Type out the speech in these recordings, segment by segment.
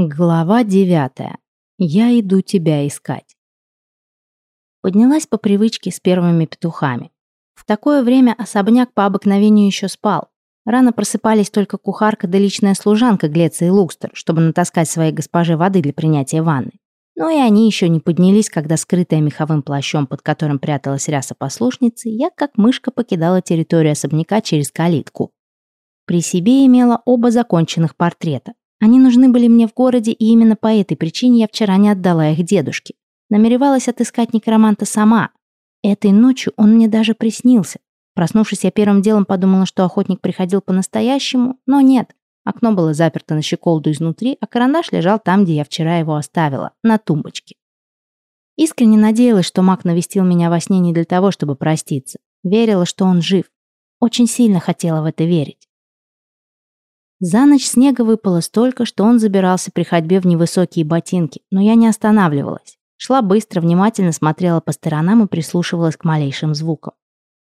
Глава девятая. Я иду тебя искать. Поднялась по привычке с первыми петухами. В такое время особняк по обыкновению еще спал. Рано просыпались только кухарка да личная служанка Глеция и Лукстер, чтобы натаскать своей госпоже воды для принятия ванны. Но и они еще не поднялись, когда скрытая меховым плащом, под которым пряталась ряса послушницы, я как мышка покидала территорию особняка через калитку. При себе имела оба законченных портрета. Они нужны были мне в городе, и именно по этой причине я вчера не отдала их дедушке. Намеревалась отыскать некроманта сама. Этой ночью он мне даже приснился. Проснувшись, я первым делом подумала, что охотник приходил по-настоящему, но нет. Окно было заперто на щеколду изнутри, а карандаш лежал там, где я вчера его оставила, на тумбочке. Искренне надеялась, что маг навестил меня во сне не для того, чтобы проститься. Верила, что он жив. Очень сильно хотела в это верить. За ночь снега выпало столько, что он забирался при ходьбе в невысокие ботинки, но я не останавливалась. Шла быстро, внимательно смотрела по сторонам и прислушивалась к малейшим звукам.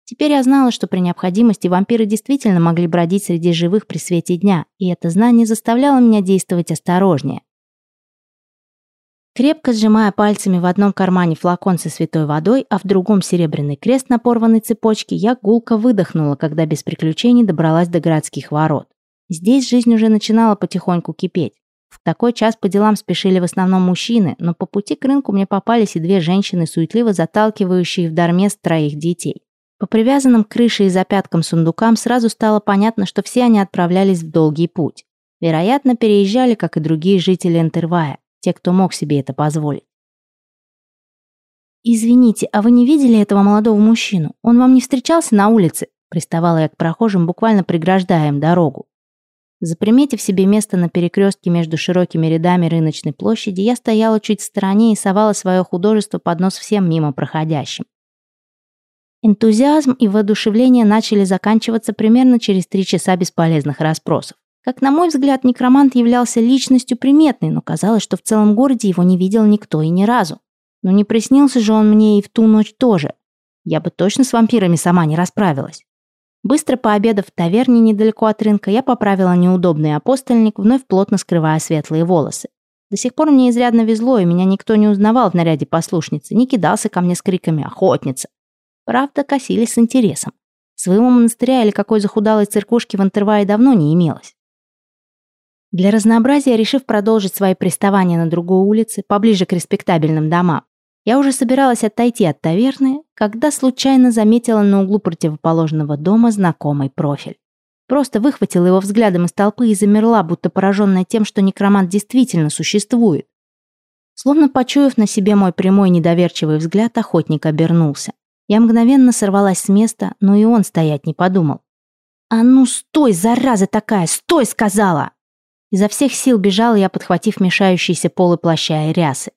Теперь я знала, что при необходимости вампиры действительно могли бродить среди живых при свете дня, и это знание заставляло меня действовать осторожнее. Крепко сжимая пальцами в одном кармане флакон со святой водой, а в другом серебряный крест на порванной цепочке, я гулко выдохнула, когда без приключений добралась до городских ворот. Здесь жизнь уже начинала потихоньку кипеть. В такой час по делам спешили в основном мужчины, но по пути к рынку мне попались и две женщины, суетливо заталкивающие в дармест троих детей. По привязанным к крыше и запяткам сундукам сразу стало понятно, что все они отправлялись в долгий путь. Вероятно, переезжали, как и другие жители Энтервая, те, кто мог себе это позволить. «Извините, а вы не видели этого молодого мужчину? Он вам не встречался на улице?» Приставала я к прохожим, буквально преграждая им дорогу. Заприметив себе место на перекрестке между широкими рядами рыночной площади, я стояла чуть в стороне и совала свое художество под нос всем мимо проходящим. Энтузиазм и воодушевление начали заканчиваться примерно через три часа бесполезных расспросов. Как на мой взгляд, некромант являлся личностью приметной, но казалось, что в целом городе его не видел никто и ни разу. Но не приснился же он мне и в ту ночь тоже. Я бы точно с вампирами сама не расправилась. Быстро пообедав в таверне недалеко от рынка, я поправила неудобный апостольник, вновь плотно скрывая светлые волосы. До сих пор мне изрядно везло, и меня никто не узнавал в наряде послушницы, не кидался ко мне с криками «Охотница!». Правда, косились с интересом. Своего монастыря или какой захудалой церквушки в Антервае давно не имелось. Для разнообразия, решив продолжить свои приставания на другой улице, поближе к респектабельным домам, я уже собиралась отойти от таверны, когда случайно заметила на углу противоположного дома знакомый профиль. Просто выхватила его взглядом из толпы и замерла, будто пораженная тем, что некромант действительно существует. Словно почуяв на себе мой прямой недоверчивый взгляд, охотник обернулся. Я мгновенно сорвалась с места, но и он стоять не подумал. «А ну стой, зараза такая, стой!» — сказала! Изо всех сил бежала я, подхватив мешающиеся полы плаща и рясы.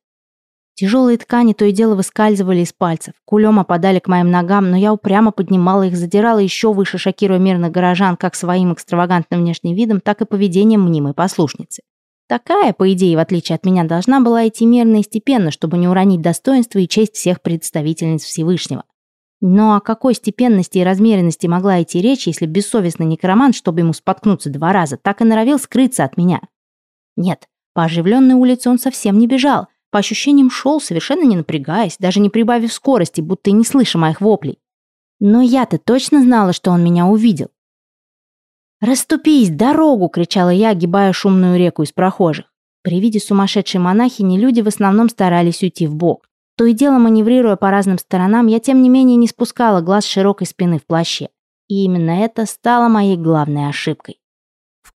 Тяжелые ткани то и дело выскальзывали из пальцев, кулем опадали к моим ногам, но я упрямо поднимала их, задирала еще выше, шокируя мирных горожан как своим экстравагантным внешним видом, так и поведением мнимой послушницы. Такая, по идее, в отличие от меня, должна была идти мирно и степенно, чтобы не уронить достоинство и честь всех представительниц Всевышнего. Но о какой степенности и размеренности могла идти речь, если бессовестный некромант, чтобы ему споткнуться два раза, так и норовил скрыться от меня? Нет, по оживленной улице он совсем не бежал – по ощущениям шел, совершенно не напрягаясь, даже не прибавив скорости, будто и не слыша моих воплей. Но я-то точно знала, что он меня увидел. «Раступись, дорогу!» — кричала я, огибая шумную реку из прохожих. При виде сумасшедшей монахини люди в основном старались уйти в бок. То и дело маневрируя по разным сторонам, я тем не менее не спускала глаз широкой спины в плаще. И именно это стало моей главной ошибкой.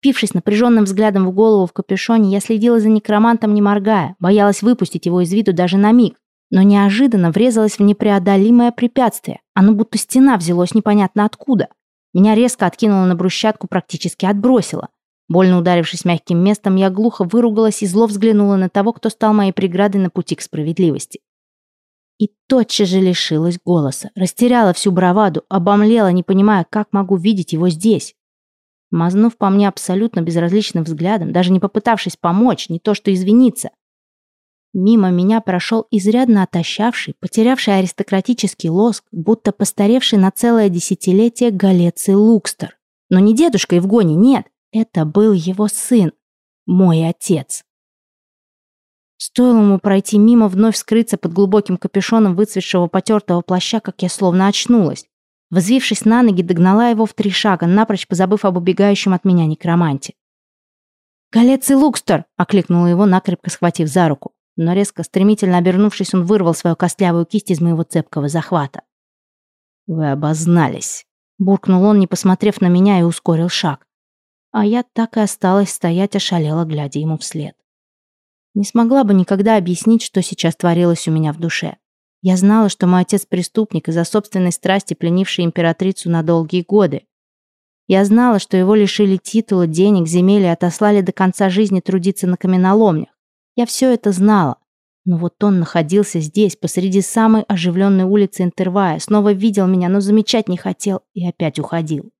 Впившись напряженным взглядом в голову в капюшоне, я следила за некромантом, не моргая, боялась выпустить его из виду даже на миг. Но неожиданно врезалась в непреодолимое препятствие. Оно будто стена взялось непонятно откуда. Меня резко откинуло на брусчатку, практически отбросило. Больно ударившись мягким местом, я глухо выругалась и зло взглянула на того, кто стал моей преградой на пути к справедливости. И тотчас же лишилась голоса, растеряла всю браваду, обомлела, не понимая, как могу видеть его здесь мазнув по мне абсолютно безразличным взглядом, даже не попытавшись помочь, не то что извиниться. Мимо меня прошел изрядно отощавший, потерявший аристократический лоск, будто постаревший на целое десятилетие Галеций Лукстер. Но не дедушка Евгоний, нет, это был его сын, мой отец. Стоило ему пройти мимо, вновь скрыться под глубоким капюшоном выцветшего потертого плаща, как я словно очнулась. Взвившись на ноги, догнала его в три шага, напрочь позабыв об убегающем от меня некроманте. «Галец и Лукстер!» — окликнула его, накрепко схватив за руку. Но резко, стремительно обернувшись, он вырвал свою костлявую кисть из моего цепкого захвата. «Вы обознались!» — буркнул он, не посмотрев на меня, и ускорил шаг. А я так и осталась стоять, ошалела, глядя ему вслед. Не смогла бы никогда объяснить, что сейчас творилось у меня в душе. Я знала, что мой отец преступник из-за собственной страсти, пленивший императрицу на долгие годы. Я знала, что его лишили титула, денег, земель и отослали до конца жизни трудиться на каменоломнях. Я все это знала. Но вот он находился здесь, посреди самой оживленной улицы Интервая, снова видел меня, но замечать не хотел и опять уходил.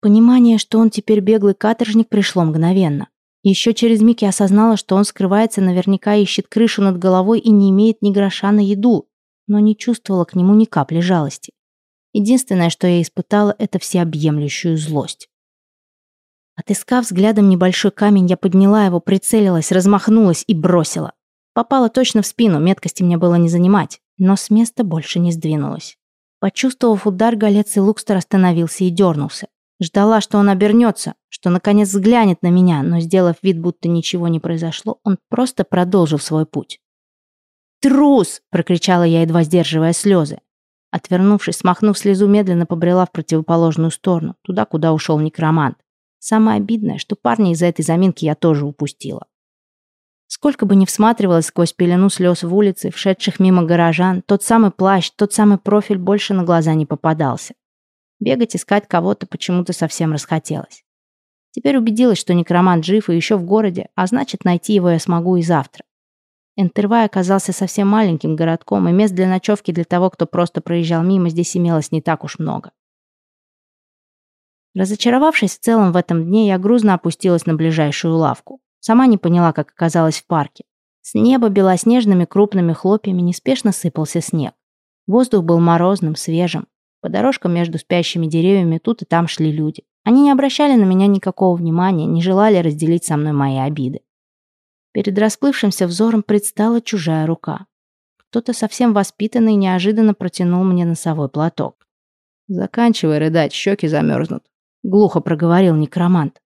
Понимание, что он теперь беглый каторжник, пришло мгновенно. Еще через миг я осознала, что он скрывается, наверняка ищет крышу над головой и не имеет ни гроша на еду, но не чувствовала к нему ни капли жалости. Единственное, что я испытала, это всеобъемлющую злость. Отыскав взглядом небольшой камень, я подняла его, прицелилась, размахнулась и бросила. Попала точно в спину, меткости мне было не занимать, но с места больше не сдвинулась. Почувствовав удар, Галец и Лукстер остановился и дернулся. Ждала, что он обернется, что наконец взглянет на меня, но, сделав вид, будто ничего не произошло, он просто продолжил свой путь. «Трус!» – прокричала я, едва сдерживая слезы. Отвернувшись, смахнув слезу, медленно побрела в противоположную сторону, туда, куда ушел некромант. Самое обидное, что парня из-за этой заминки я тоже упустила. Сколько бы ни всматривалась сквозь пелену слез в улице, вшедших мимо горожан, тот самый плащ, тот самый профиль больше на глаза не попадался. Бегать, искать кого-то почему-то совсем расхотелось. Теперь убедилась, что некромант жив и еще в городе, а значит, найти его я смогу и завтра. Энтервай оказался совсем маленьким городком, и мест для ночевки для того, кто просто проезжал мимо, здесь имелось не так уж много. Разочаровавшись в целом в этом дне, я грузно опустилась на ближайшую лавку. Сама не поняла, как оказалась в парке. С неба белоснежными крупными хлопьями неспешно сыпался снег. Воздух был морозным, свежим. По дорожкам между спящими деревьями тут и там шли люди. Они не обращали на меня никакого внимания, не желали разделить со мной мои обиды. Перед расплывшимся взором предстала чужая рука. Кто-то совсем воспитанный неожиданно протянул мне носовой платок. «Заканчивай рыдать, щеки замерзнут», — глухо проговорил некромант.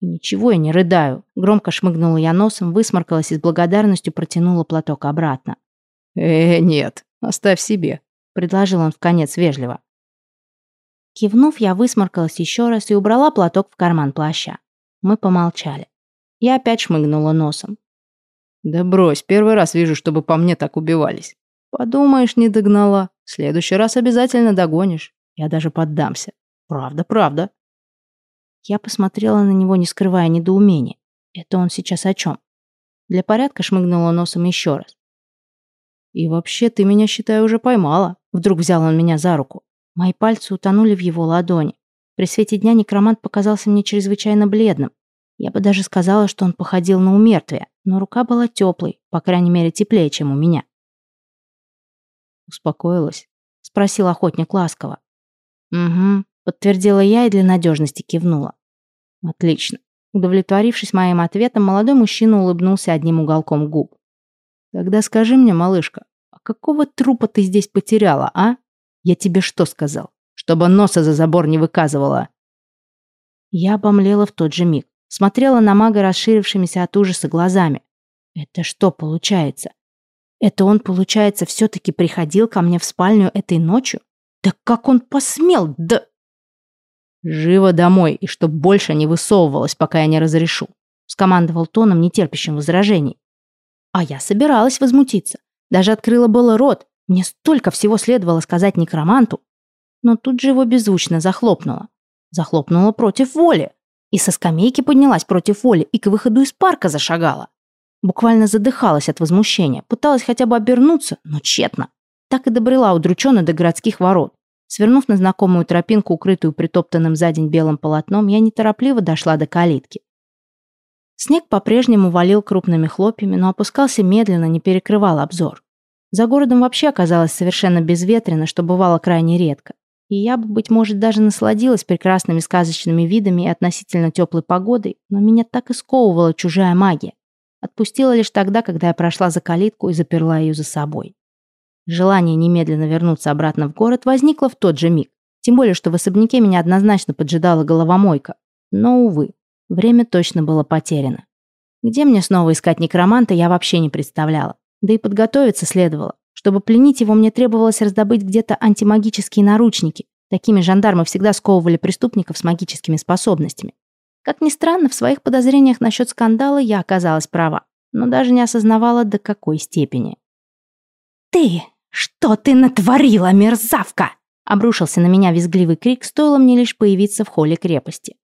«Ничего я не рыдаю», — громко шмыгнула я носом, высморкалась и с благодарностью протянула платок обратно. «Э, нет, оставь себе», — предложил он в конец вежливо. Кивнув, я высморкалась еще раз и убрала платок в карман плаща. Мы помолчали. Я опять шмыгнула носом. «Да брось, первый раз вижу, чтобы по мне так убивались. Подумаешь, не догнала. В следующий раз обязательно догонишь. Я даже поддамся. Правда, правда». Я посмотрела на него, не скрывая недоумения. Это он сейчас о чем? Для порядка шмыгнула носом еще раз. «И вообще, ты меня, считай, уже поймала». Вдруг взял он меня за руку. Мои пальцы утонули в его ладони. При свете дня некромант показался мне чрезвычайно бледным. Я бы даже сказала, что он походил на умертвие, но рука была теплой, по крайней мере, теплее, чем у меня. «Успокоилась?» — спросил охотник ласково. «Угу», — подтвердила я и для надежности кивнула. «Отлично». Удовлетворившись моим ответом, молодой мужчина улыбнулся одним уголком губ. «Тогда скажи мне, малышка, а какого трупа ты здесь потеряла, а?» Я тебе что сказал? Чтобы носа за забор не выказывала. Я обомлела в тот же миг. Смотрела на мага расширившимися от ужаса глазами. Это что получается? Это он, получается, все-таки приходил ко мне в спальню этой ночью? Да как он посмел? Да... «Живо домой, и чтоб больше не высовывалась, пока я не разрешу», скомандовал тоном, нетерпящим возражений. А я собиралась возмутиться. Даже открыла было рот, мне столько всего следовало сказать некроманту, но тут же его беззвучно захлопнула. Захлопнула против воли. И со скамейки поднялась против воли и к выходу из парка зашагала. Буквально задыхалась от возмущения, пыталась хотя бы обернуться, но тщетно. Так и добрела удрученно до городских ворот. Свернув на знакомую тропинку, укрытую притоптанным за день белым полотном, я неторопливо дошла до калитки. Снег по-прежнему валил крупными хлопьями, но опускался медленно, не перекрывал обзор. За городом вообще оказалось совершенно безветренно, что бывало крайне редко. И я бы, быть может, даже насладилась прекрасными сказочными видами и относительно теплой погодой, но меня так и сковывала чужая магия. Отпустила лишь тогда, когда я прошла за калитку и заперла ее за собой. Желание немедленно вернуться обратно в город возникло в тот же миг. Тем более, что в особняке меня однозначно поджидала головомойка. Но, увы, время точно было потеряно. Где мне снова искать некроманта, я вообще не представляла. Да и подготовиться следовало. Чтобы пленить его, мне требовалось раздобыть где-то антимагические наручники. Такими жандармы всегда сковывали преступников с магическими способностями. Как ни странно, в своих подозрениях насчет скандала я оказалась права, но даже не осознавала, до какой степени. «Ты! Что ты натворила, мерзавка?» Обрушился на меня визгливый крик, стоило мне лишь появиться в холле крепости.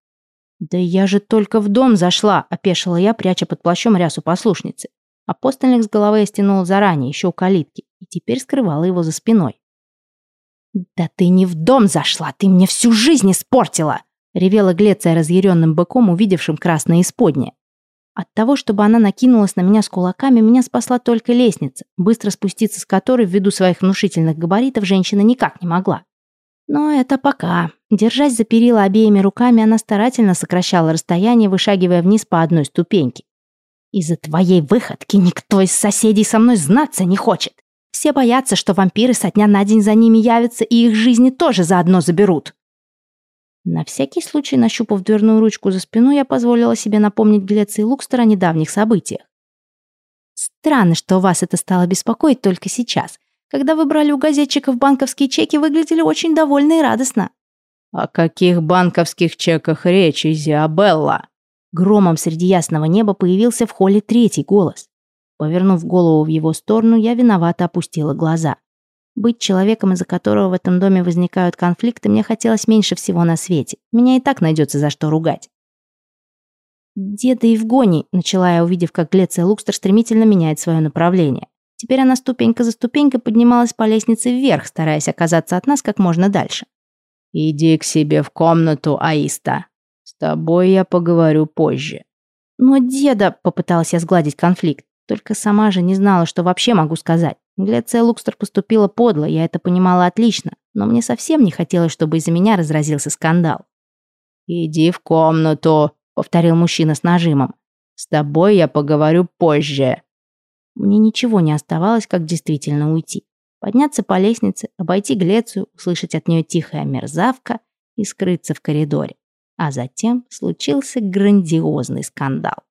«Да я же только в дом зашла», — опешила я, пряча под плащом рясу послушницы. Апостольник с головы я стянул заранее, еще у калитки, и теперь скрывала его за спиной. «Да ты не в дом зашла, ты мне всю жизнь испортила!» ревела Глеция разъяренным быком, увидевшим красное исподнее. От того, чтобы она накинулась на меня с кулаками, меня спасла только лестница, быстро спуститься с которой ввиду своих внушительных габаритов женщина никак не могла. Но это пока. Держась за перила обеими руками, она старательно сокращала расстояние, вышагивая вниз по одной ступеньке. «Из-за твоей выходки никто из соседей со мной знаться не хочет. Все боятся, что вампиры со дня на день за ними явятся и их жизни тоже заодно заберут». На всякий случай, нащупав дверную ручку за спиной, я позволила себе напомнить Глеции Лукстера о недавних событиях. «Странно, что вас это стало беспокоить только сейчас. Когда вы брали у газетчиков банковские чеки, выглядели очень довольны и радостно». «О каких банковских чеках речь, Изиабелла?» Громом среди ясного неба появился в холле третий голос. Повернув голову в его сторону, я виновато опустила глаза. Быть человеком, из-за которого в этом доме возникают конфликты, мне хотелось меньше всего на свете. Меня и так найдется за что ругать. «Деда Евгоний», — начала я, увидев, как Глеция Лукстер стремительно меняет свое направление. Теперь она ступенька за ступенькой поднималась по лестнице вверх, стараясь оказаться от нас как можно дальше. «Иди к себе в комнату, Аиста. С тобой я поговорю позже». «Но деда...» — попыталась я сгладить конфликт. Только сама же не знала, что вообще могу сказать. Глеция Лукстер поступила подло, я это понимала отлично, но мне совсем не хотелось, чтобы из-за меня разразился скандал. «Иди в комнату», — повторил мужчина с нажимом. «С тобой я поговорю позже». Мне ничего не оставалось, как действительно уйти. Подняться по лестнице, обойти Глецию, услышать от нее тихая мерзавка и скрыться в коридоре. А затем случился грандиозный скандал.